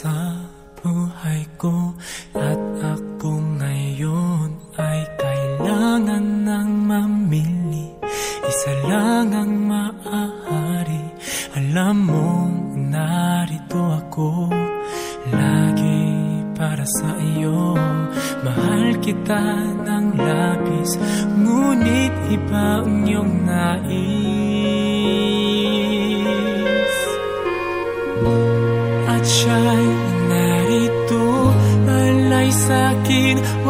sa buhay ko At ako ngayon ay kailangan ng mamili. Isa lang ang maaari. Alam mong narito ako. Lagi para sa iyo. Mahal kita ng labis Ngunit iba ang iyong nais.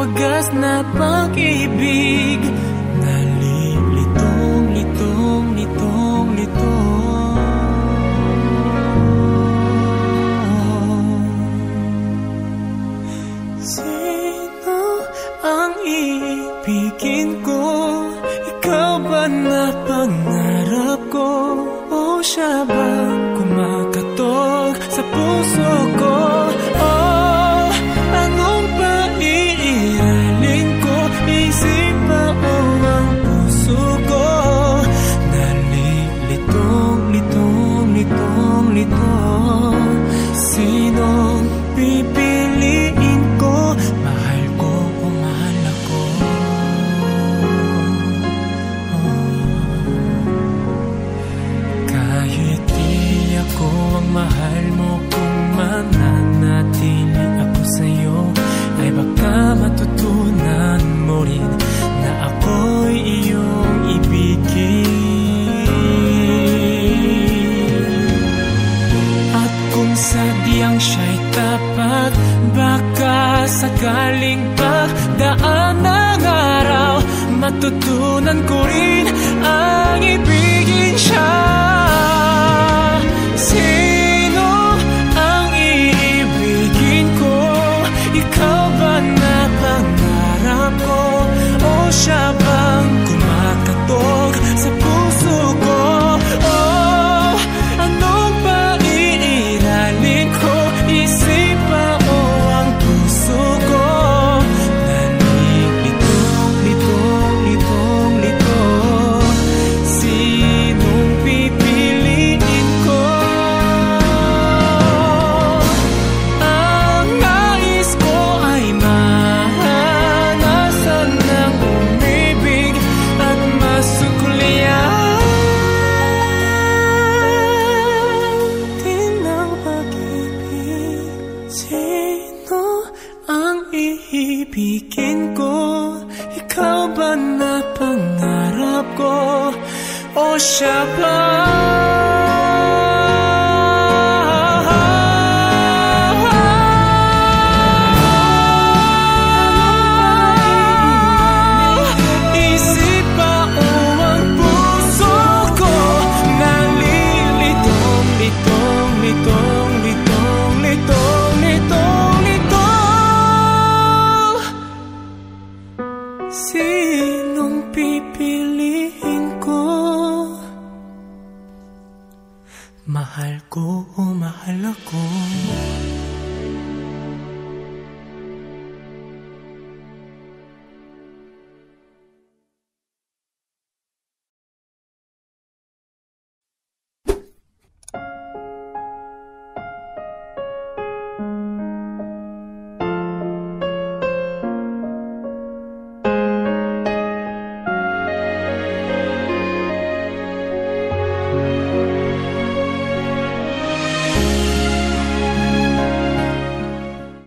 wagas na pag-ibig Nalilitong, litong, litong, litong Sino ang iibigin ko? Ikaw ba na pangarap ko? O siya ba? sakaling pagdaan ng araw Matutunan ko rin ang ibigin siya Sino ang iibigin ko? Ikaw ba na pangarap ko? O siya pag-ibigin ko Ikaw ba na pangarap ko? O siya ba? Sinong pipiliin ko? Mahal ko o mahal ako? Mahal ko o mahal ako?